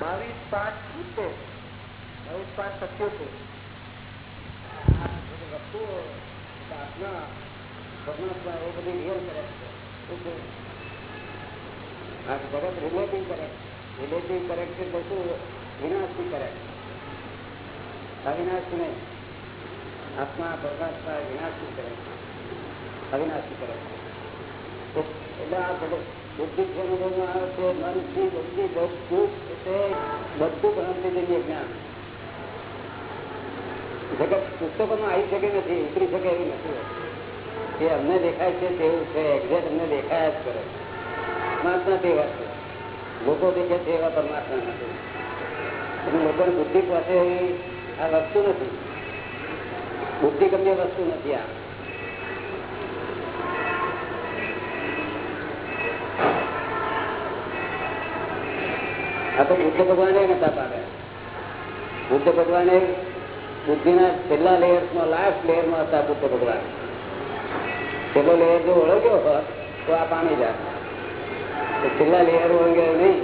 બાવીસ પાંચ સિત્તેર બાવીસ પાંચ સત્યોતેર વસ્તુઓ બધી કરે છે. કરે શું? વિનાશી કરેક્ટ અવિનાશી આત્મા પરમાત્મા વિનાશી કરે અવિનાશી કરે એટલે આ જગત અમને દેખાય છે તેવું છે એક્ઝેક્ટ અમને દેખાયા જ કરે પરમાત્મા તેવા છે લોકો દેખે છે પરમાત્મા નથી લોકોની બુદ્ધિ પાસે આ વસ્તુ નથી બુદ્ધિ ગમ્ય વસ્તુ નથી આ. આ તો બુદ્ધ ભગવાને નતા પાડ્યા. બુદ્ધ ભગવાને બુદ્ધિના છેલ્લા લેયર્સમાં લાસ્ટ લેયરમાં હતા બુદ્ધ ભગવાન. છેલ્લો લેયર જો ઓળખ્યો હોત, તો આ પામી જાય છેલ્લા લેયર ઓળખ્યો નહીં,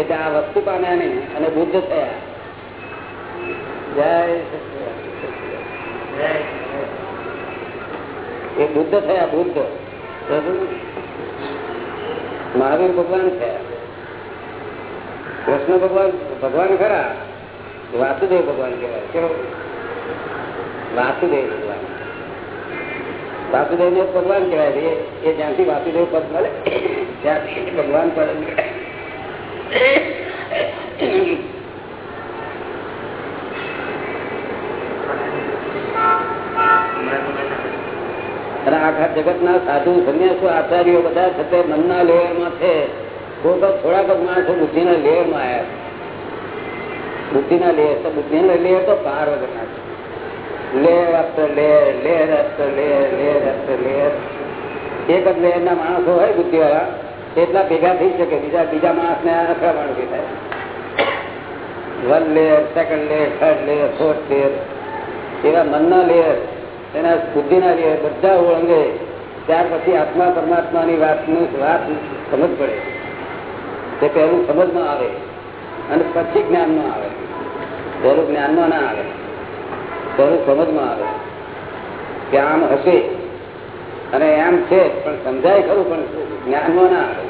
એટલે આ વસ્તુ પામ્યા નહીં અને બુદ્ધ થયા. જય એ બુદ્ધ થયા બુદ્ધ. મહાવીર ભગવાન થયા. કૃષ્ણ ભગવાન ભગવાન ખરા, વાસુદેવ ભગવાન કહેવાય. વાસુદેવ ભગવાન. વાસુદેવ ભગવાન કહેવાય છે. એ જ્યાંથી વાસુદેવ પદ મળે, ત્યાંથી ભગવાન પદ અને આખા જગત ના સાધુ, સંન્યાસો, આચાર્યો બધા છતાં મનના લેવામાં છે. થોડાક માણસો બુદ્ધિના લેયરમાં આવ્યા બુદ્ધિના લેર તો બુદ્ધિના લેર તો પાર વગરના છે. Layer after layer layer after layer layer after layer એક જ લેયર ના માણસો હોય બુદ્ધિ વાળા એટલા ભેગા થઈ શકે, બીજા બીજા માણસ ને અથડામણ ઊભી થાય. One layer second layer third layer fourth layer એવા મનના લેયર એના બુદ્ધિના લેયર બધા ઓળંગે. ત્યાર પછી આત્મા પરમાત્માની વાતનું, વાત સમજ પડે. તે પહેલું સમજમાં આવે અને પછી જ્ઞાનમાં આવે. પહેલું જ્ઞાનમાં ના આવે. પહેલું સમજમાં આવે કે આમ હશે અને એમ છે, પણ સમજાય ખરું, પણ જ્ઞાનમાં ના આવે.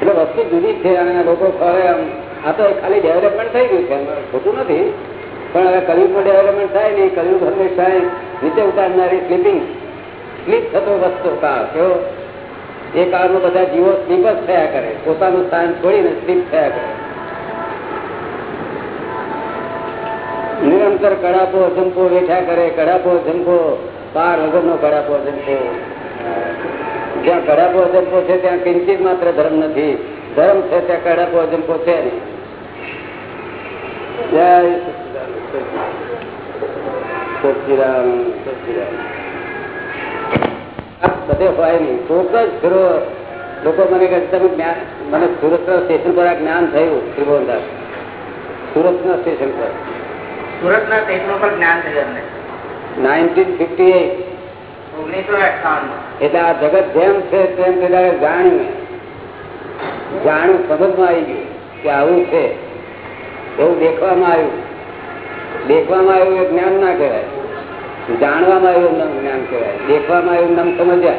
એટલે વસ્તુ જુદી છે અને લોકો હવે આમ, આ તો ખાલી ડેવલપમેન્ટ થઈ ગયું છે ખોટું નથી. પણ હવે કલયુગમાં ડેવલપમેન્ટ થાય નહીં, કલયુગ હંમેશા નીચે ઉતારનારી સ્લીપિંગ સ્લીપ થતો વસ્તુ કા કેવો એ કાળમાં બધા જીવો સ્લીપ જ થયા કરે. પોતાનું સ્થાન છોડીને સ્લીપ થયા કરે. નિરંતર કડાપો જંપો વેઠા કરે. કડાપો જંપો પાર વગરનો કડાપો જંપો જ્યાં કડાપો જંપો છે, ત્યાં કિંચિત માત્ર ધર્મ નથી. ધર્મ છે, ત્યાં કડાપો, અજંપો છે નહીં. જય સચિરામ સચિરામ બધે હોય નહીં. ફોકસ ફેરો લોકો મને કહે તમે મને સુરત સ્ટેશન પર આ જ્ઞાન થયું ત્રિભુવનદાસ. સુરત ના સ્ટેશન પર. સુરત ના સ્ટેશનો પર જ્ઞાન થયું નાઇન્ટીન ફિફ્ટી એટ ઓગણીસો એટલે આ જગત જેમ છે તેમ તે જાણ્યું જાણ્યું સમજમાં આવી ગયું કે આવું છે. એવું દેખવામાં આવ્યું. દેખવામાં આવ્યું એ જ્ઞાન ના કહેવાય. જાણવામાં એવું નામ જ્ઞાન કહેવાય. દેખવામાં આવ્યું નામ સમજ્યા.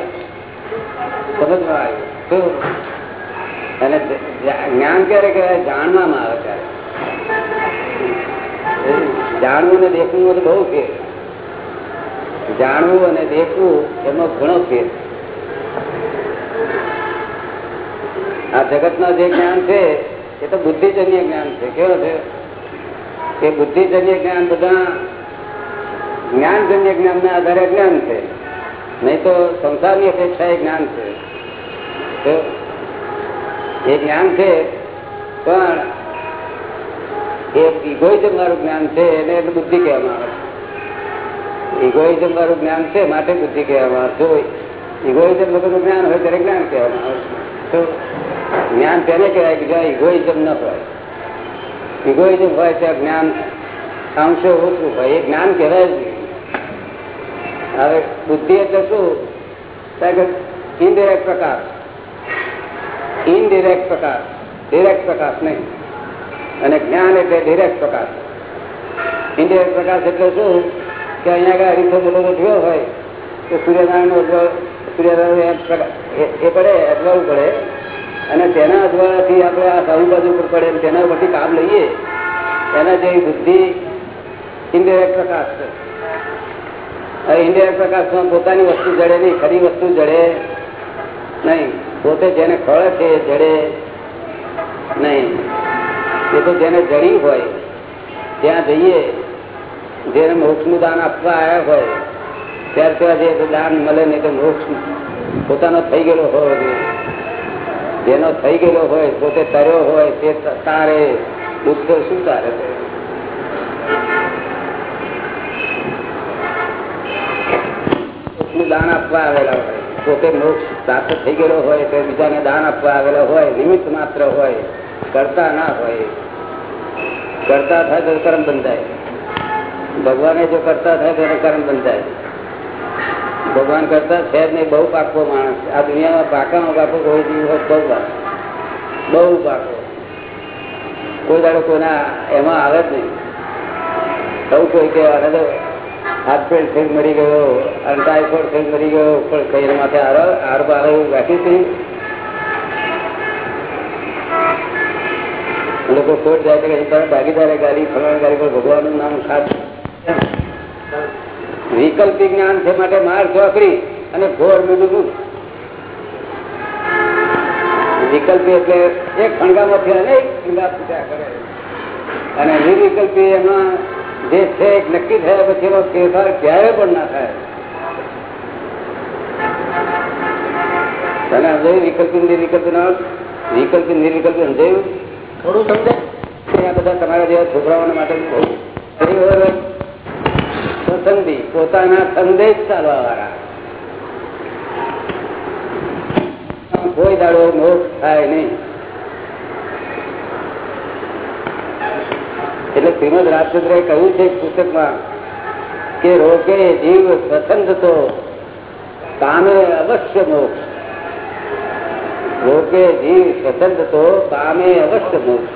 સમજમાં આવ્યું. અને જ્ઞાન ક્યારે કહેવાય? જાણવામાં આવે ત્યારે. જાણવું ને દેખવું તો બહુ ફેર. જાણવું અને દેખવું એમાં ઘણો ફેર. આ જગત ના જે જ્ઞાન છે, એ તો બુદ્ધિજન્ય જ્ઞાન છે. કેવો છે? એ બુદ્ધિજન્ય જ્ઞાન બધા જ્ઞાનજન્ય જ્ઞાન ના આધારે જ્ઞાન છે. નહીં તો સંસારની અપેક્ષા એ જ્ઞાન છે. એ જ્ઞાન છે, પણ એ ઇગોઇઝમ વાળું જ્ઞાન છે એને બુદ્ધિ કહેવામાં આવે છે. ઇગોઇઝમ વાળું જ્ઞાન છે માટે બુદ્ધિ કહેવામાં આવે જો ઇગોઇઝમ વગરનું જ્ઞાન હોય ત્યારે જ્ઞાન કહેવામાં આવે છે. જ્ઞાન તેને કહેવાય કે જ્યાં ઇગોઇઝમ ન હોય. ઇગોઇઝમ હોય ત્યાં જ્ઞાન અંશો ઓછું હોય. એ જ્ઞાન કહેવાય જ હવે બુદ્ધિ એટલે શું? ઇનડિરેક્ટ પ્રકાશ ઇનડિરેક્ટ પ્રકાશ ડિરેક્ટ પ્રકાશ નહીં. અને જ્ઞાન એટલે ડિરેક્ટ પ્રકાશ ઇનડિરેક્ટ પ્રકાશ એટલે શું? કે અહીંયા આગળ હરીફો બોલો થયો હોય, તો સૂર્યનારાયણ અજવાળ, સૂર્યનારાયણ એ- પડે, અજવાળું પડે. અને તેના અજવાળાથી આપણે આ સાઉ બાજુ ઉપર પડે તેના પરથી કામ લઈએ, એના જેવી બુદ્ધિ ઇનડિરેક્ટ પ્રકાશ છે. ઇન્ડિયા પ્રકાશમાં પોતાની વસ્તુ જડે નહીં, ખરી વસ્તુ જડે નહીં. પોતે જેને ખોળે છે જડે નહીં. એ તો જેને જડી હોય ત્યાં જઈએ, જેને મોક્ષનું દાન આપવા આવ્યા હોય, ત્યાર ત્યાં જઈએ દાન મળે નહીં તો મોક્ષ પોતાનો થઈ ગયેલો હોય. જેનો થઈ ગયેલો હોય, પોતે તર્યો હોય, તે તારે દુઃખ શું તારે મોક્ષનું દાન આપવા આવેલા હોય. પોતે મોક્ષ પ્રાપ્ત થઈ ગયેલો હોય તો બીજાને દાન આપવા આવેલો હોય નિમિત્ત માત્ર હોય, કરતા ના હોય. કરતા થાય તો કર્મ બંધાય. ભગવાને જો કરતા થાય તો કર્મ બંધાય. ભગવાન કરતા છે જ નહીં, બહુ પાકો માણસ આ દુનિયામાં પાકામાં પાકો કોઈ જીવ હોય બહુ પાકો. બહુ પાકો. કોઈ દાડો કોઈના એમાં આવે જ નહીં. સૌ કોઈ કહેવા હાથ પેટ થઈ મરી ગયો, અને ટાઈફોઈડ થઈ મરી ગયો, પણ કઈ માથે આવે એવું રાખી હતી લોકો કોર્ટ જાય કે તારા ભાગીદારે ગાડી, ફલાણા ગાડી પર ભગવાનનું નામ ખાસ વિકલ્પિક જ્ઞાન છે માટે માર ચોકડી અને ઘોર મીઠું વિકલ્પી એટલે એક ખણગામાંથી અનેક ખણગા પૂજા કરે. અને નિર્વિકલ્પી એમાં જે છે નક્કી થયા પછી એનો ફેરફાર ક્યારે પણ ના થાય. તને સમજાયું વિકલ્પ નિર્વિકલ્પ ના વિકલ્પ નિર્વિકલ્પ સમજાયું? થોડું સમજે. આ બધા તમારા જેવા છોકરાઓને માટે સ્વસંધી પોતાના સંદેશ ચાલવા વાળા કોઈ દાડો મોક્ષ થાય નહીં. એટલે શ્રીમદ રાજચંદ્રે કહ્યું છે પુસ્તકમાં કે રોકે જીવ સ્વતંત્ર તો કામે અવશ્ય મોક્ષ. રોકે જીવ સ્વતંત્ર તો કામે અવશ્ય મોક્ષ.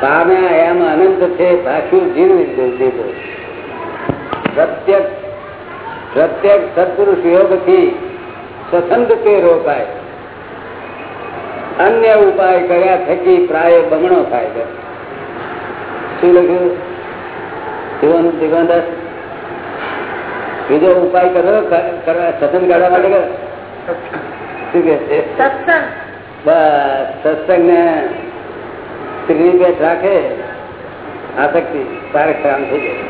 કામે એમ અનંત છે ભાષ્યું જીવ દીધો પ્રત્યક્ષ પ્રત્યક્ષ સત્પુરુષ યોગથી સ્વતંત્ર તે રોકાય. અન્ય ઉપાય કર્યા થકી પ્રાય બમણો થાય છે. શું લખ્યું. જીવન જીવનદાસ બીજો ઉપાય કરો સત્સંગ કાઢવા માટે કરો. શું કે છે? સત્સંગ. બસ સત્સંગ ને સ્ત્રીની પેટ રાખે આસક્તિ તારે કામ થઈ જાય.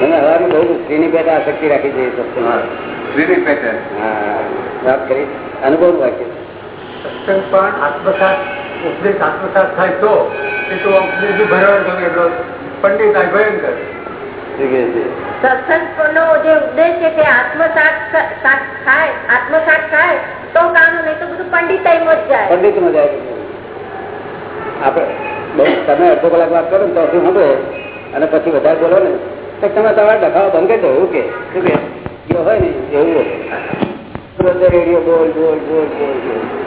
તમે હવારી બહુ સ્ત્રીની પેટ આસક્તિ રાખી જોઈએ સત્સંગ. સ્ત્રીની પેટે. હા વાત કરી. અનુભવ રાખીએ સત્સંગ પણ આત્મસાત ઉપદેશ આત્મસાત થાય તો એ તો ઉપદેશ ભરવા તમે એટલો પંડિત આ ભયંકર. શું કે છે? સત્સંગ નો જે ઉદ્દેશ છે તે આત્મસાત થાય આત્મસાત થાય તો કામ નહીં તો બધું પંડિતાઈ જાય. પંડિત મજા આવી આપણે બહુ તમે અડધો કલાક વાત કરો ને તો સાંભળે. અને પછી વધારે બોલો ને તો તમે તમારા ડખાવા બંધ કરી એવું કે? શું કે? હોય ને એવું રેડિયો બોલ બોલ બોલ બોલ બોલ.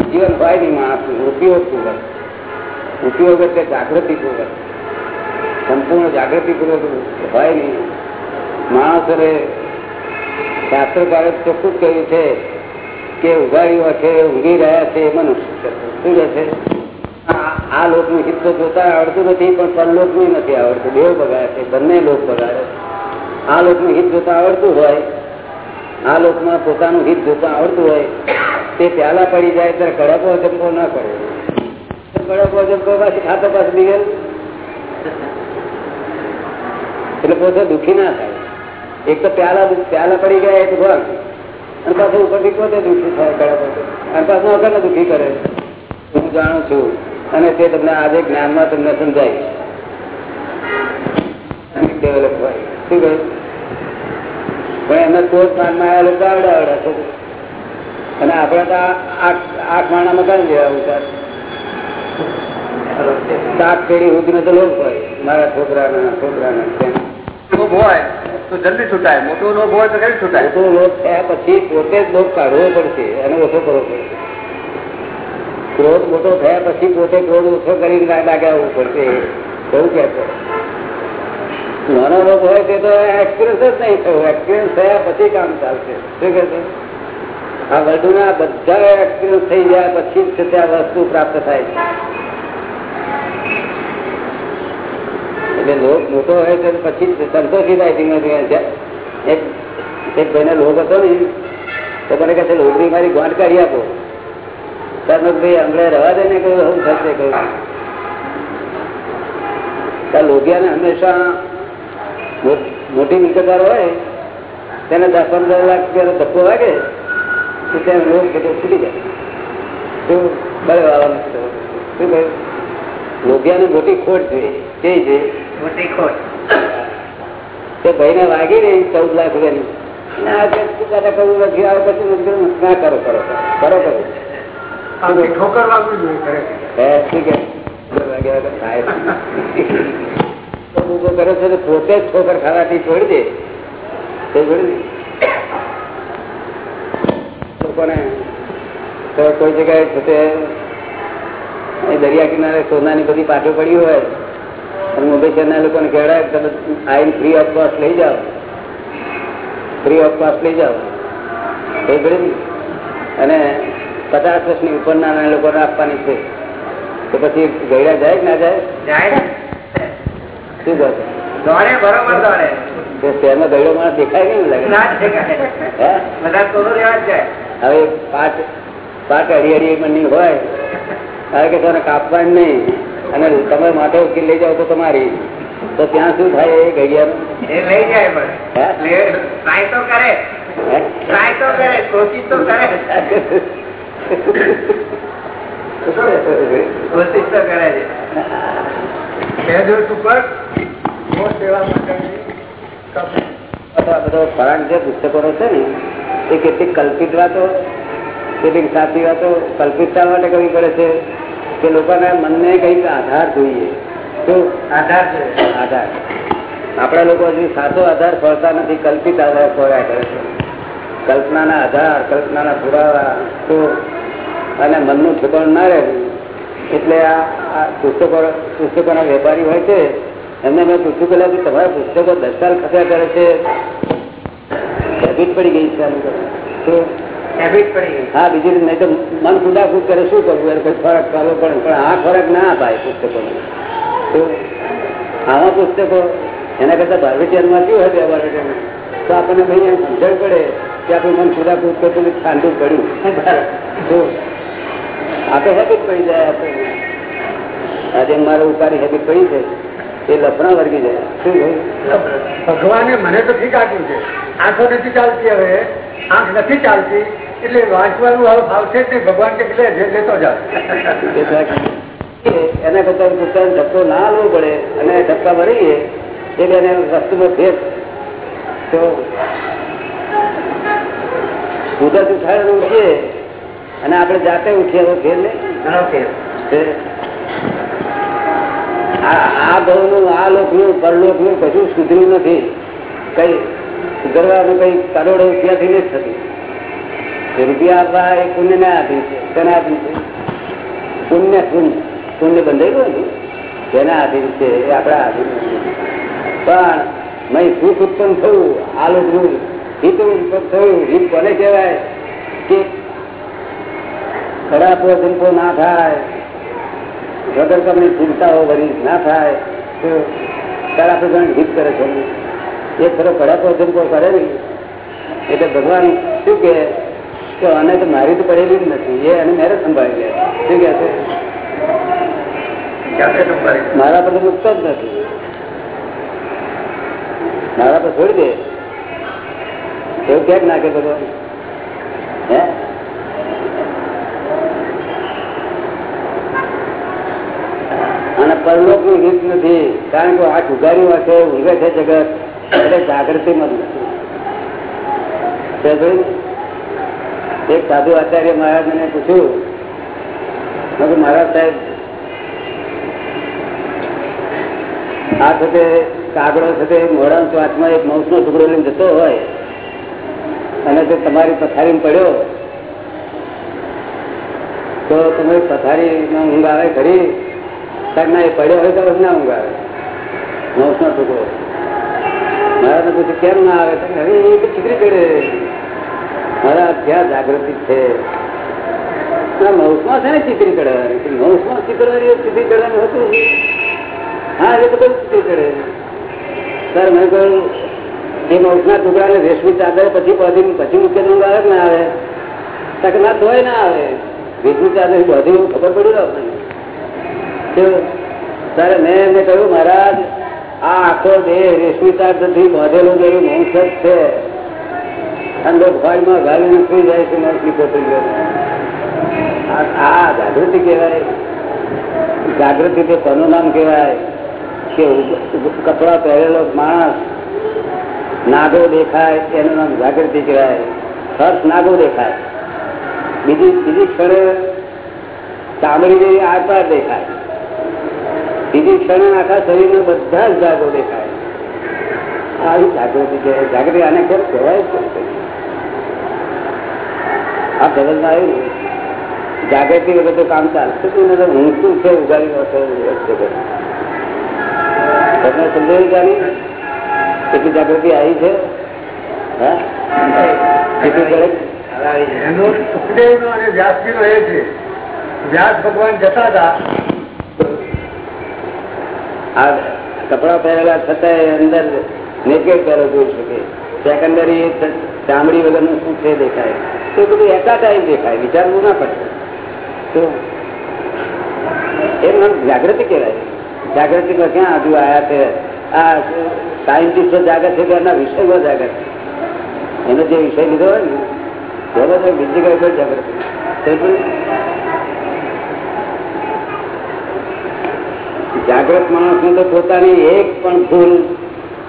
જીવન હોય નહીં માણસ ઉપયોગ પૂર્વક ઉપયોગ એટલે જાગૃતિ પૂર્વક સંપૂર્ણ જાગૃતિ પૂર્વક હોય નહીં માણસોને શાસ્ત્રકારે ચોખ્ખું કહ્યું છે કે ઉઘાડી છે ઊંઘી રહ્યા છે, એ મનુષ્ય શું આ- આ લોકનું હિત તો જોતા આવડતું નથી, પણ પરલોકનું નથી આવડતું. દેવ બગાડે છે, બંને લોક બગાડે આ લોકનું હિત જોતા આવડતું હોય આ લોકમાં પોતાનું હિત જોતા આવડતું હોય, તે પ્યાલા પડી જાય ત્યારે કડકો જંપો ના કરે. કડકો જંપો પાછી ખાતો પાછું બીગેલ. એટલે પોતે દુઃખી ના થાય. એક તો પ્યાલા પ્યાલા પડી ગયા એક ભણ અને પાછું ઉપરથી પોતે દુઃખી થાય કડકો અને પાછું આગળ દુઃખી કરે. હું જાણું છું. અને તે તમને આજે જ્ઞાનમાં તમને સમજાય. ડેવલપ હોય શું કહ્યું? પણ એમને કોર્ટ માનમાં આવેલો તો આવડે આવડે અને આપણે તો આઠ માણામાં કઈ લેવા ઉતાર. સાત પેઢી સુધી તો લોભ હોય. મારા છોકરાના છોકરાના હોય તો જલ્દી છૂટાય. મોટો લોભ હોય તો કઈ છૂટાય? મોટો લોભ થયા પછી પોતે જ લોભ કાઢવો પડશે અને ઓછો કરવો પડશે. ક્રોધ મોટો થયા પછી પોતે ક્રોધ ઓછો કરીને લાગે આવવું પડશે. એવું કે છે નાનો રોગ હોય તે તો એક્સપિરિયન્સ જ નહીં થયો. એક્સપિરિયન્સ થયા પછી કામ ચાલશે. શું કે છે? આ વર્લ્ડના બધા એક્સપિરિયન્સ થઈ ગયા પછી જ છે તે આ વસ્તુ પ્રાપ્ત થાય છે. એટલે લોક મોટો હોય તો પછી જ સંતોષી થાય ધીમે ધીમે. એક એક ભાઈને લોક હતો ને, તો મને કહે છે લોકરી મારી ગોંઠ કાઢી આપો. ભાઈ હમણે રવા દે ને કહ્યું હું થશે? કહ્યું. લોગિયાને હંમેશા મોટી મિલકતદાર હોય તેને દસ પંદર લાખ રૂપિયાનો ધક્કો વાગે તો ત્યાં રોગ બધું છૂટી જાય. શું બળે વાળવાનું શું કહ્યું? લોગિયાને મોટી ખોટ જોઈએ તે છે? મોટી ખોટ. તે ભાઈને વાગી ને ચૌદ લાખ રૂપિયાની. ઠોકર વાગવી જોઈએ ઊભો કરે છે પોતે જ ઠોકર ખાવાથી છોડી દે. છોડી દે. કોઈ જગ્યાએ છે તે દરિયા કિનારે સોનાની બધી પાછો પડી હોય અને મુંબઈ શહેરના લોકોને કહેવાય તમે આઈને ફ્રી ઓફ કોસ્ટ લઈ જાઓ. ફ્રી ઓફ કોસ્ટ લઈ જાઓ. એ ભરી અને પચાસ વર્ષની ઉપરના લોકોને આપવાની છે. તો પછી ગયડા જાય કે ના જાય? જાય. શું કહો? દોડે બરોબર ગયડો માણસ દેખાય લાગે? હવે હોય કે તને નહીં. અને તમે માથે ઉકેલ લઈ જાઓ તો તમારી. તો ત્યાં શું થાય એ ઘડિયાળ? લઈ જાય પણ. ટ્રાય તો કરે. ટ્રાય તો કરે કોશિશ તો કરે. કોશિશ તો કરે છે. બધો ખોરાક જે પુસ્તકો છે ને એ કેટલીક કલ્પિત વાતો કેટલીક સાચી વાતો કલ્પિત શા માટે કરવી પડે છે કે લોકોના મનને કંઈક આધાર જોઈએ. તો આધાર છે આધાર. આપણા લોકો હજી સાચો આધાર ફળતા નથી કલ્પિત આધાર ખોળ્યા કરે છે. કલ્પનાના આધાર કલ્પનાના પુરાવા તો અને મનનું ઠેકાણ ના રહે. એટલે આ આ પુસ્તકો પુસ્તકોના વેપારી હોય છે એમને મેં પૂછ્યું પેલા કે તમારા પુસ્તકો દસ સાલ ખસ્યા કરે છે? હેબિટ પડી ગઈ છે હા બીજી રીતે નહીં તો મન ખુદાખુદ કરે શું કરવું? એને કોઈ ફરક કરવો પડે. પણ આ ફરક ના અપાય પુસ્તકો આવા પુસ્તકો એના કરતા બાર્બિટિયનમાં શું હતું બાર્બિટિયન તો આપણને ભાઈ સમજણ પડે કે આપણું મન ખુદાખુદ કરતું ને પડ્યું. આ તો હેબિટ પડી જાય આપણે આજે મારે ઉપાડી હેબિટ પડી છે એ લફણા વર્ગી જાય શું ભગવાને મને તો ઠીક આપ્યું છે. આંખો નથી ચાલતી હવે. આંખ નથી ચાલતી. એટલે વાંચવાનું હવે ભાવશે તે ભગવાન કે લેતો જાવ એના કરતા પોતાનો ધક્કો ના લેવો પડે. અને ધક્કા ભરીએ એટલે એને વસ્તુમાં ભેદ. તો કુદરત ઉઠાડે ઉઠીએ અને આપણે જાતે ઉઠીએ તો ફેર નહીં. ઘણો ફેરનું આ લોકનું પરલોકનું કશું સુધર્યું નથી. કઈ સુધરવાનું કઈ કરોડો રૂપિયાથી નથી થતું. રૂપિયા આપવા એ પુણ્ય ને આપ્યું છે, તેને આપ્યું છે. પુણ્ય પુણ્ય. પુણ્ય બંધાયેલું ને તેના આધીન છે એ આપણા આધીન પણ નહીં સુખ ઉત્પન્ન થયું, આ લોકનું હિત ઉત્પન્ન થયું. હિત કોને કહેવાય? કે ખરાબ જંપો ના થાય. વગર તમને ચિંતાઓ ભરી ના થાય તો આપણે ઘણું હિત કરે છે. એ ખરો કડાકો જંપો કરે નહીં. એટલે ભગવાન શું કે કે આને તો મારી તો પડેલી જ નથી. એ એને મેરે સંભાળી ગયા શું કે છે? મારા પર તો મુક્ત જ નથી. મારા પર છોડી દે. એવું ક્યાંક નાખે ભગવાન? હે? અને પરલોકનું હિત નથી, કારણ કે આ ઉઘાર્યું છે ઊંઘે છે જગત. એટલે જાગૃતિ માં એક સાધુ આચાર્ય મહારાજ ને પૂછ્યું મહારાજ સાહેબ, આ સાથે કાગડો સાથે મોડા શ્વાસમાં એક માઉસ નો ટુકડો લઈને જતો હોય. અને તે તમારી પથારી પડ્યો. તો તમે પથારી ઊંઘ આવે ખરી ના પડ્યો હોય તો ના ઊંઘ આવે નોસ નો મારા તો કેમ ના આવે? હવે એ તો ચડે મારા ક્યાં જાગૃતિ છે. ના છે ને ચીકરી ચડવાની મૌસમાં ચીકરવાની ચીકરી ચડવાનું હતું હા, એ તો બધું ચડે સર મેં કહ્યું, એ મૌસના ટુકડાને રેશમી ચાદર પછી પછી પછી મૂકે ના આવે? તક ના, તોય ના આવે. રેશમી ચાદર બધી, ખબર પડી ને? આપણને મેં એમને કહ્યું, મહારાજ, આ આખો દેહ રેશમી તારથી બાંધેલું જેવું મંસ જ છે. અંદર ભોજમાં ગાલીને સુઈ જાય છે મંસની કોતરીઓ આ- જાગૃતિ કહેવાય. જાગૃતિ તે તનું નામ કહેવાય? કે કપડા પહેરેલો માણસ નાગો દેખાય, એનું નામ જાગૃતિ કહેવાય. હર્ષ નાગો દેખાય. બીજી બીજી ક્ષણે ચામડી જેવી આરપાર દેખાય. બીજી ક્ષણે આખા શરીરના બધા જ જાગો દેખાય. આવી જાગૃતિ કહેવાય જાગૃતિ આને કેમ કહેવાય? કેમ? આ જગતમાં આવ્યું જાગૃતિ વગર તો કામ ચાલશે. નહીંતર ઊંઘતું છે ઉગાડી વખત તમને સમજાવી જાણી કેટલી જાગૃતિ આવી છે? હા? છે. વ્યાસ ભગવાન જતા હતા. આ કપડા પહેરેલા છતાંય અંદર નેકેડ પહેરો જોઈ શકે. સેકન્ડરી ચામડી વગરનું શું છે દેખાય? તો બધું એકા ટાઈમ દેખાય, વિચારવું ના પડે. તો એનું નામ જાગૃતિ કહેવાય. જાગૃતિમાં ક્યાં હજુ આવ્યા છે? આ સાયન્ટિસ્ટો જાગૃત છે કે એના વિષયમાં જાગૃત એનો જે વિષય લીધો હોય ને, એનો બીજી કઈ કોઈ જાગૃતિ માણસ ને તો પોતાની એક પણ ભૂલ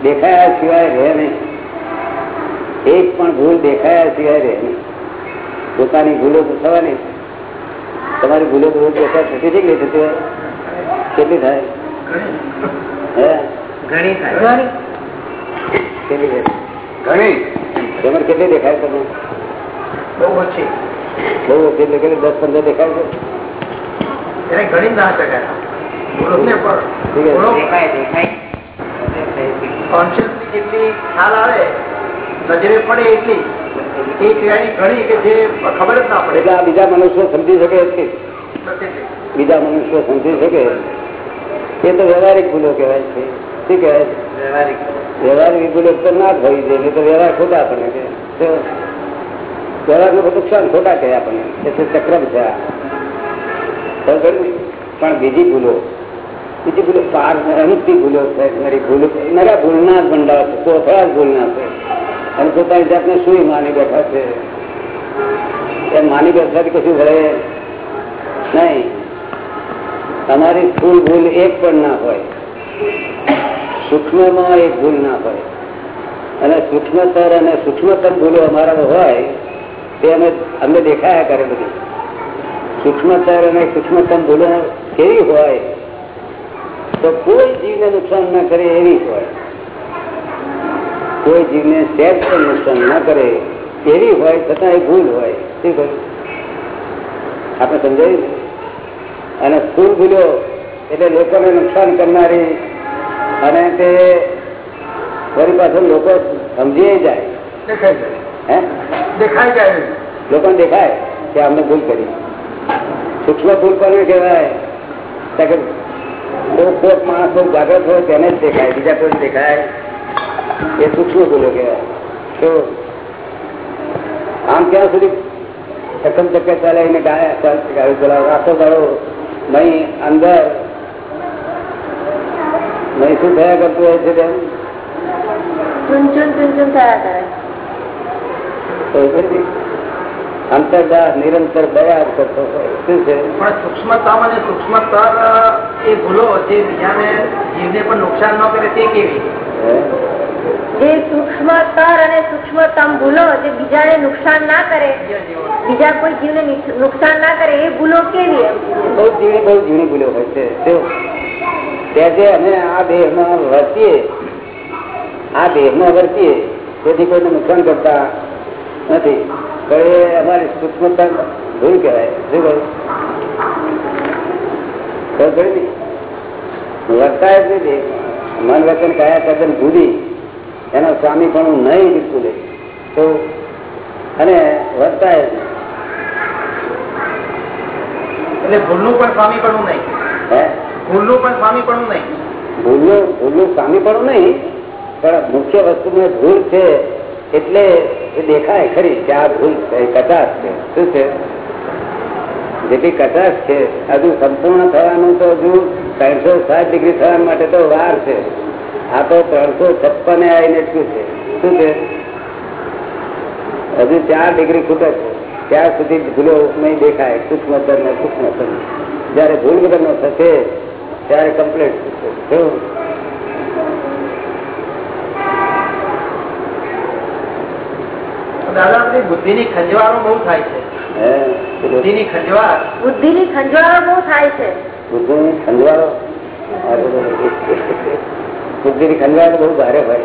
દેખાયા સિવાય રહે નહીં. એક પણ ભૂલ દેખાયા સિવાય રહે નહીં. પોતાની ભૂલો તો થવાની તમારી ભૂલો ભૂલો દેખાય થતી છે થતી હોય? કેટલી થાય? હે? ઘણી થાય. કેટલી ઘણી. તમારે કેટલી દેખાય તમને? બહુ ઓછી. બહુ ઓછી એટલે કેટલી? દસ પંદર દેખાય છે? ઘણી ના શકાય. બોલોને પણ. છે. બોલો. દેખાય દેખાય. કોન્શિયસની જેટલી ખ્યાલ આવે નજરે પડે એટલી. એ ક્રિયાની ઘણી કે જે ખબર જ ના પડે. એટલે આ બીજા મનુષ્યો સમજી શકે એટલી બીજા મનુષ્યો સમજી શકે એ તો વ્યવહારિક ભૂલો કહેવાય છે. શું કહેવાય? છે વ્યવહારિક વ્યવહારિક ભૂલો તો ના હોવી જોઈએ તો વ્યવહાર ખોટા આપણને કે નું નુકસાન ખોટા કહે આપણને. એટલે ચક્રમ છે? પણ બીજી ભૂલો. બીજી ભૂલો પાર અનુપથી ભૂલો મારી ભૂલો મારા ભૂલના જ ભંડાર છે કોથળા જ ભૂલના છે. અને પોતાની જાતને શું માની બેઠા છે. એ માની બેઠા કશું વળે નહીં. તમારી સ્થૂળ ભૂલ એક પણ ના હોય. સૂક્ષ્મમાં એક ભૂલ ના હોય. અને સૂક્ષ્મતર અને સૂક્ષ્મતર ભૂલો અમારા હોય, તે અમે, અમને દેખાયા કરે બધી. સૂક્ષ્મતર અને સૂક્ષ્મતમ ભૂલો કેવી હોય? તો કોઈ જીવને નુકસાન ના કરે એવી હોય. કોઈ જીવને સહેજ પણ નુકસાન ના કરે એવી હોય છતાં એ ભૂલ હોય. શું કહ્યું? આપણે સમજાયું અને સ્થૂળ ભૂલો? એટલે લોકોને નુકસાન કરનારી અને તે ફરી પાછળ લોકો સમજી જાય. દેખાય જાય. લોકોને દેખાય કે અમને ભૂલ કરી. સૂક્ષ્મ ભૂલ કોને કહેવાય? કોક કોક માણસ બહુ જાગૃત હોય તેને જ દેખાય બીજા કોઈ દેખાય એ સૂક્ષ્મ ભૂલો કહેવાય તો આમ ક્યાં સુધી ચક્કમ ચક્કર ચલાવીને ગાય ગાડી ચલાવે આખો દાડો નહીં અંદર નહીં શું થયા કરતું હોય છે તેમ ચૂન ચૂન ચૂન ચૂન થયા કરે અંતરદાહ નિરંતર દયા કરતો હોય. શું છે? પણ સૂક્ષ્મતમ અને સૂક્ષ્મતર એ ભૂલો જે બીજાને જીવને પણ નુકસાન ન કરે તે કેવી? જે સૂક્ષ્મતર અને સૂક્ષ્મતમ ભૂલો જે બીજાને નુકસાન ના કરે બીજા કોઈ જીવને નુકસાન ના કરે એ ભૂલો કેવી એમ? બહુ ઝીણી બહુ ઝીણી ભૂલો હોય છે. ત્યાં તે જે અમે આ દેહમાં વર્તીએ આ દેહમાં વર્તીએ તેથી કોઈને નુકસાન કરતા નથી. અમારી સૂક્ષ્મતા ભૂલ કહેવાય? શું કહ્યું વર્તાય જ નથી. મન વચન કયા કદન જુદી. એનો સ્વામી પણ નહીં બિલકુલ તો અને વર્તા જ એટલે ભૂલનું પણ સ્વામી પણ નહીં. હે? ભૂલનું પણ સ્વામી પણ નહીં. ભૂલનું ભૂલનું સ્વામી પણ નહીં પણ મુખ્ય વસ્તુમાં ભૂલ છે એટલે એ દેખાય ખરી કે આ ભૂલ છે છે. શું છે? જેટલી કચાશ છે, હજુ સંપૂર્ણ થવાનું તો હજુ ત્રણસો સાત ડિગ્રી થવા માટે તો વાર છે. આ તો ત્રણસો છપ્પને આવીને એટલું છે. શું છે? હજુ ચાર ડિગ્રી ખૂટે છે. ત્યાં સુધી ભૂલો નહીં દેખાય. સૂક્ષ્મ સૂક્ષ્મ જયારે ભૂલ વગર થશે, ત્યારે કમ્પ્લીટ થશે. બધી બુદ્ધિની ખંજવાળો બહુ થાય છે. હે? બુદ્ધિની ખંજવાળ? બુદ્ધિની ખંજવાળો બહુ થાય છે. બુદ્ધિની ખંજવાળો? બુદ્ધિની ખંજવાળો બહુ ભારે હોય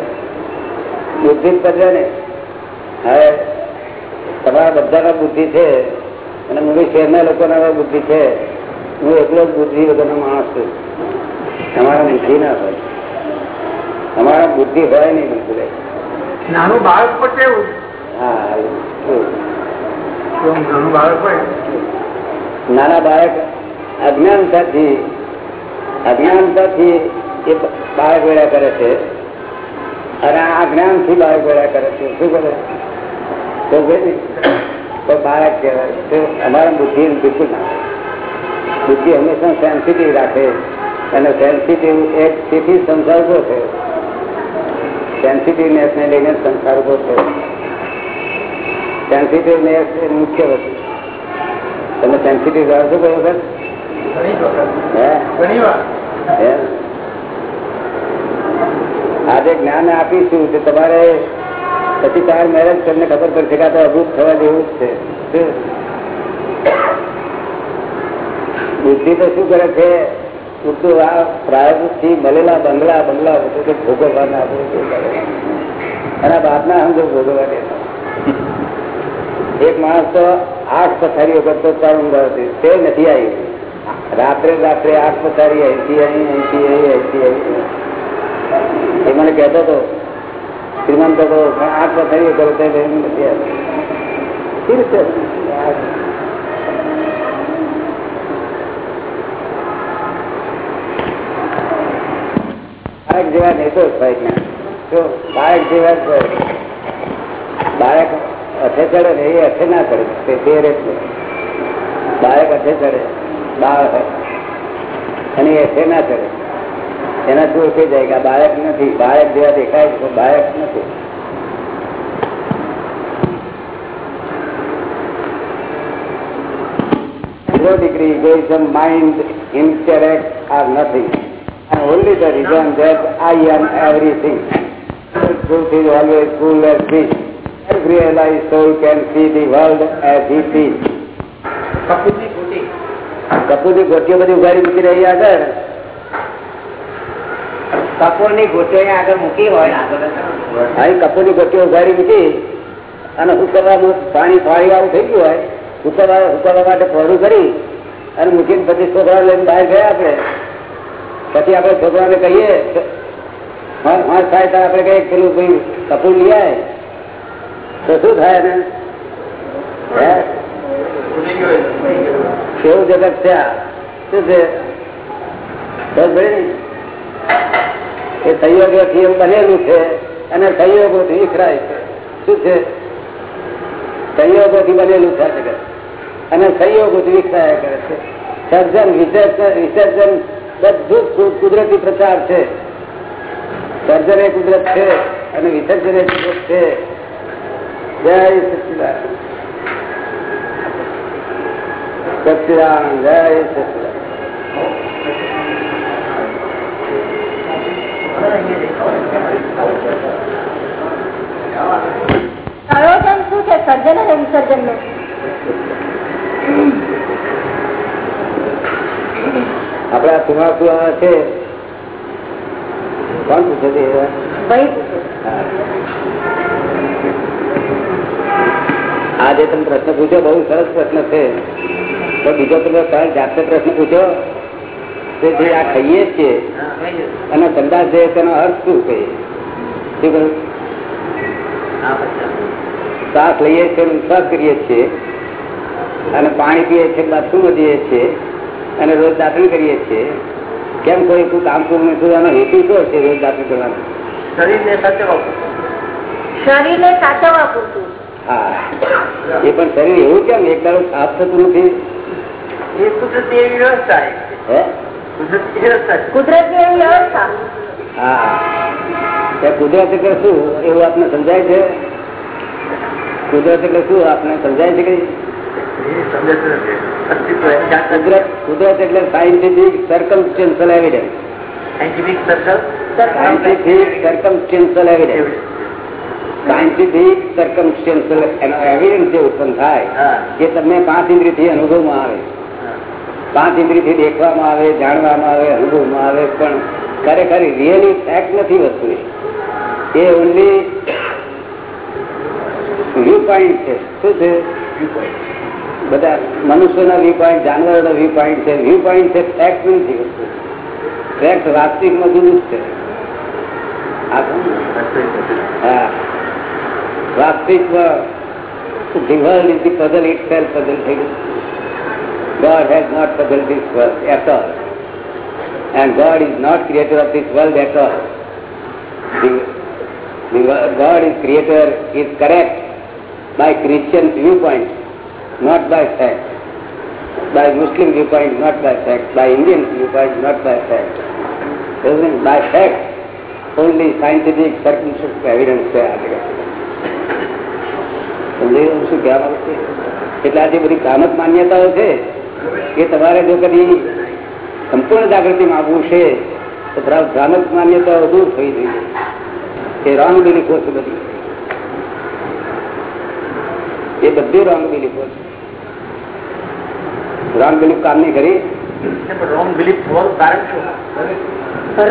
બુદ્ધિ ને. હવે તમારા બધાના બુદ્ધિ છે અને મૂવી શહેરના લોકોના બુદ્ધિ છે. હું એકલો જ બુદ્ધિ વગરનો માણસ છું. તમારા બુદ્ધિ ના હોય. તમારા બુદ્ધિ હોય નહીં બિલકુલ. નાનું બાળક પણ. કેવું? નાનું બાળક અજ્ઞાનતાથી અજ્ઞાનતાથી એ બાળક વેળા કરે છે. અને આ જ્ઞાનથી બાળક વેળા કરે છે. શું કરે? તો તો બાળક કહેવાય. અમારા બુદ્ધિ બિલકુલ ના બુદ્ધિ હંમેશા સેન્સિટિવ રાખે. અને સેન્સિટિવ એક તેથી સંસાર ઊભો થયો સેન્સિટિવનેસ લઈને સંસાર ઊભો થયો સેન્સિટિવનેસ એ મુખ્ય વસ્તુ. તમે સેન્સિટિવ રહો છો કયો હે? આજે જ્ઞાન આપીશું કે તમારે પછી ચાર મેરેજ તમને ખબર પડશે કે આ તો અભૂત થવા જેવું જ છે. બુદ્ધિ તો શું કરે છે? ઉડતું આ પ્રાયોગિકથી મળેલા બંગલા બંગલા બધું તો ભોગવવાના અને બાપના સમજો ભોગવવા દે એક માણસ તો આઠ પથારીઓ કરતો ચાલુ ઊંઘા હતી તે નથી આવી. રાત્રે રાત્રે આઠ પથારી અહીંથી, અહીં અહીંથી અહીં અહીંથી અહીં એ મને કહેતો હતો. શ્રીમંત હતો પણ આઠ પથારીઓ કરો તે નથી આવી બાળક જેવા નેતો હોય જો બાળક જેવા બાળક અથે ચડે ને એ અથે ના ચડે તે ફેર એટલે બાળક અથે ચડે બાળ હોય અને એ અથે ના ચડે એના શું થઈ જાય કે બાળક નથી બાળક જેવા દેખાય છે બાળક નથી zero degree egoism, mind, intellect are nothing. And only the reason that I am everything. Truth is always full as fish. Self-realized soul can see the world as he sees. કપૂરની ગોટીઓ બધી ઉગાડી મૂકી રહી આગળ. કપૂરની ગોટીઓ આગળ મૂકી હોય. અહીં કપૂરની ગોટીઓ ઉગાડી મૂકી અને હુકવવામાં પાણી ફાળી વાળું થઈ ગયું હોય હુકવવા હુકવવા માટે પહોળું કરી અને મૂકીને પછી છોકરા લઈને બહાર ગયા આપણે. પછી આપણે છોકરાને કહીએ હા સાહેબ આપણે કહીએ પેલું ભાઈ કપૂર લઈ આવે શું સંયોગોથી એમ બનેલું છે અને સંયોગોથી વિખરાય છે. શું છે? સંયોગોથી બનેલું છે જગત. અને સંયોગોથી વિખરાયા કરે છે. સર્જન, વિસર્જન બધું જ કુદરતી પ્રચાર છે. સર્જન એ કુદરત છે અને વિસર્જન એ કુદરત છે. જય સચિદાન સચિદાન જય સચિદાન શું છે સર્જન અને વિસર્જનનું આપડે સુમા છે. કોણ પૂછે છે? ભાઈ પૂછે. આ જે તમે પ્રશ્ન પૂછ્યો બહુ સરસ પ્રશ્ન છે. તો બીજો તમે જાતે પ્રશ્ન પૂછ્યો તે જે આ ખાઈએ છીએ અને સંદાસ છે તેનો અર્થ શું છે? શું કહ્યું? શ્વાસ લઈએ છીએ વિશ્વાસ શ્વાસ કરીએ છીએ અને પાણી પીએ છીએ બાથરૂમ વધીએ છીએ અને રોજ દાખલ કરીએ છીએ. કેમ કોઈ તું કામ પૂરું નથી એનો હેતુ શું છે રોજ દાખલ કરવાનો? શરીરને સાચવવા શરીરને સાચવવા પૂરતું. હા. એ પણ શરીર એવું કેમ એક દાડો સાફ થતું નથી? એ કુદરતી એવી વ્યવસ્થા હે? કુદરતી વ્યવસ્થા છે. એવી વ્યવસ્થા? હા. કુદરત એટલે શું? એવું આપને સમજાય છે? કુદરત એટલે શું? આપને સમજાય છે કુદરત કુદરત એટલે scientific circumstantial evidence scientific circumstantial evidence scientific circumstantial એનો એવિડન્સ જે ઉત્પન્ન થાય. એ તમને પાંચ ઇન્દ્રિયથી અનુભવમાં આવે. પાંચ ઇન્દ્રિયથી દેખવામાં આવે જાણવામાં આવે અનુભવમાં આવે પણ ખરેખર રિયલી ફેક્ટ નથી વસ્તુ એ. ઓનલી વ્યૂ પોઈન્ટ છે. શું છે? બધા મનુષ્યના વ્યૂ પોઈન્ટ જાનવરોના વ્યૂ પોઈન્ટ છે. વ્યૂ પોઈન્ટ છે ફેક્ટ નથી વસ્તુ. ફેક્ટ વાસ્તવિકમાં જુદું જ છે. હા. વાસ્તવિકમાં the world is the puzzle itself puzzle થઈ ગયું God has not puzzled this world at all. And God is not creator of this world at all. The, the wo- God is creator is correct by Christian viewpoint, not by fact. By Muslim viewpoint, not by fact. By Indian viewpoint, not by fact. Isn't it? By fact, only scientific circumstantial evidence છે આ જગત સમજાયું શું કહેવા માંગુ છું? એટલે આ જે બધી કામક માન્યતાઓ છે એ તમારે જો કદી સંપૂર્ણ જાગૃતિમાં આવવું છે તો ભ્રામક માન્યતાઓ દૂર થઈ જોઈએ એ રોંગ બિલીફો છે બધી. એ બધી રોંગ બિલીફો છે રોંગ બિલીફ કામ નહીં કરી રોંગ બિલીફ થવાનું કારણ શું?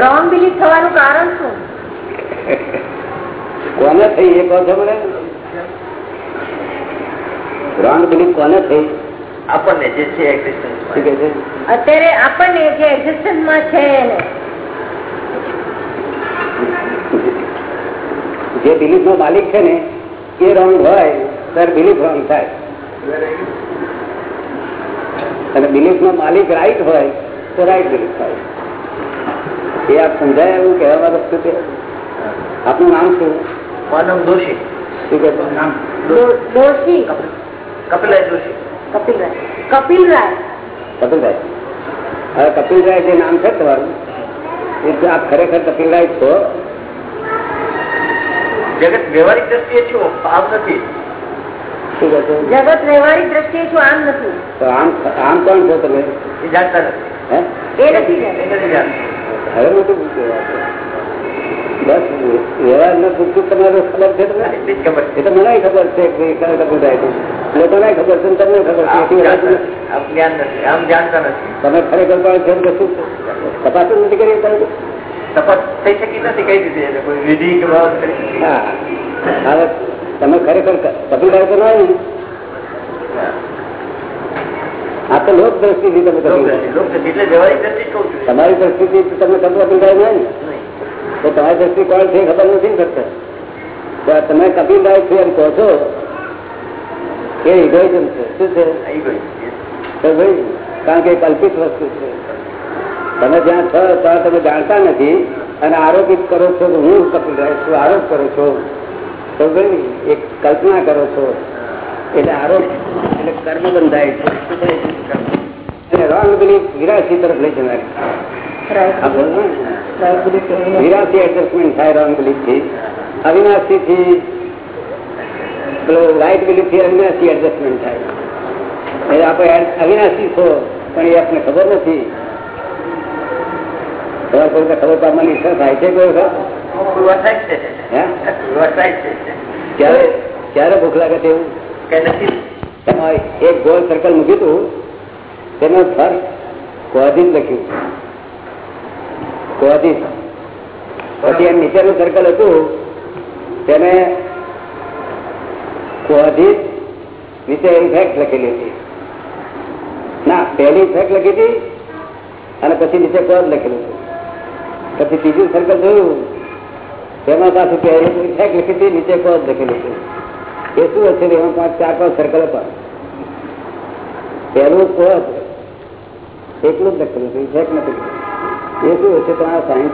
રોંગ બિલીફ થવાનું કારણ શું? કોને થઈ એ કહો છો મને? રોંગ બિલીફ કોને થઈ? આપણને જે છે અત્યારે આપણને જે એક્ઝિસ્ટન્સમાં છે જે બિલીફ નો માલિક છે ને એ રોંગ હોય ત્યારે બિલીફ રોંગ થાય. અને બિલીફ નો માલિક રાઈટ હોય તો રાઈટ બિલીફ થાય. એ આપ સમજાય એવું કહેવા વસ્તુ છે આપનું નામ શું? માનવ દોષી શું કે છે? નામ? દો- દોષી કપિલાય દોષી કપિલરાય. કપિલરાય. હવે જે નામ છે તમારું એ આપ ખરેખર કપિલભાઈ છો જગત વ્યવહારિક દ્રષ્ટિએ છો આમ નથી. જગત વ્યવહારિક દ્રષ્ટિએ છું આમ નથી. તો આમ આમ કોણ છો તમે? એ જાણતા નથી. હે? એ નથી એ જાણતા. નથી જાણતા મોટું પૂછ્યું. બસ વ્યવહાર ને પૂછતું તમારે ખબર છે તમને? એટલી જ ખબર. એ તો મને ખબર છે કે કયા કપિલભાઈ છે. લોકોને ખબર છે ને તમને ખબર છે. આમ એટલી વાત જાણતા નથી. નથી. આમ જ્ઞાન નથી. આમ જાણતા નથી. તમે ખરેખર પણ છે કે શું? તપાસ જ નથી કરી તમે તપાસ થઈ શકી નથી કઈ રીતે એને કોઈ વિધિ કે બાબત કરી હા. હવે તમે ખરેખર કપિલભાઈ તો નહીં આ તો લોક દ્રષ્ટિથી તમે કપિલભાઈ લોક નથી. એટલે વ્યવહારિક દ્રષ્ટિ કહું છું. તમારી દ્રષ્ટિથી તમે કપિલભાઈ નહીં નહીં. તો તમારી દ્રષ્ટિ છે ખબર નથી ને ફક્ત. તો તમે કપિલભાઈ છો એમ કહો છો? કે ઇગોઇઝમ છે. શું છે? તો કારણ કે કલ્પિત વસ્તુ છે. તમે જ્યાં છો, ત્યાં તમે જાણતા નથી અને આરોપિત કરો છો કે હું કપિલભાઈ છું, આરોપ કરો છો. તો ભાઈ, એક કલ્પના કરો છો. એટલે આરોપ, એટલે કર્મ બંધાય છે? અને રોંગ બિલીફ વિરાશી તરફ લઈ જનારી. વિરાશી એડજસ્ટમેન્ટ થાય રોંગ બિલીફથી અવિનાશી થી પેલો રાઈટ બિલીફથી અવિનાશી એડજસ્ટમેન્ટ થાય. એટલે આપણે અવિનાશી છો પણ એ આપને ખબર નથી. ખબર પડે ખબર પાડવાની ઈચ્છા થાય છે કોઈ છે. છે. ક્યારે ક્યારે ભૂખ લાગે તેવું એવું? તમારે એક ગોળ સર્કલ મૂક્યું હતું. તેનો ફર્સ્ટ કોઝિન લખ્યું. કોઝિસ પછી એમ નીચેનું સર્કલ હતું, તેને કોઝિસ નીચે ઇફેક્ટ લખેલી હતી. ના, પહેલી ઇફેક્ટ લખી હતી અને પછી નીચે કોદ લખેલું હતું. પછી ત્રીજું સર્કલ જોયું, તેમાં પાછું પહેલી ઇફેક્ટ લખી હતી, નીચે કોદ લખેલું છે એ શું હશે એમાં પાંચ, ચાર, પાંચ સર્કલ હતા. પહેલું કોદ એકલું જ લખેલું હતું ઇફેક્ટ નથી. એ શું હશે તમારા સાયન્સ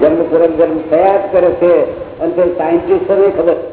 જન્મ પૂર્વક જન્મ થયા જ કરે છે. અને તે સાયન્ટિસ્ટોને ખબર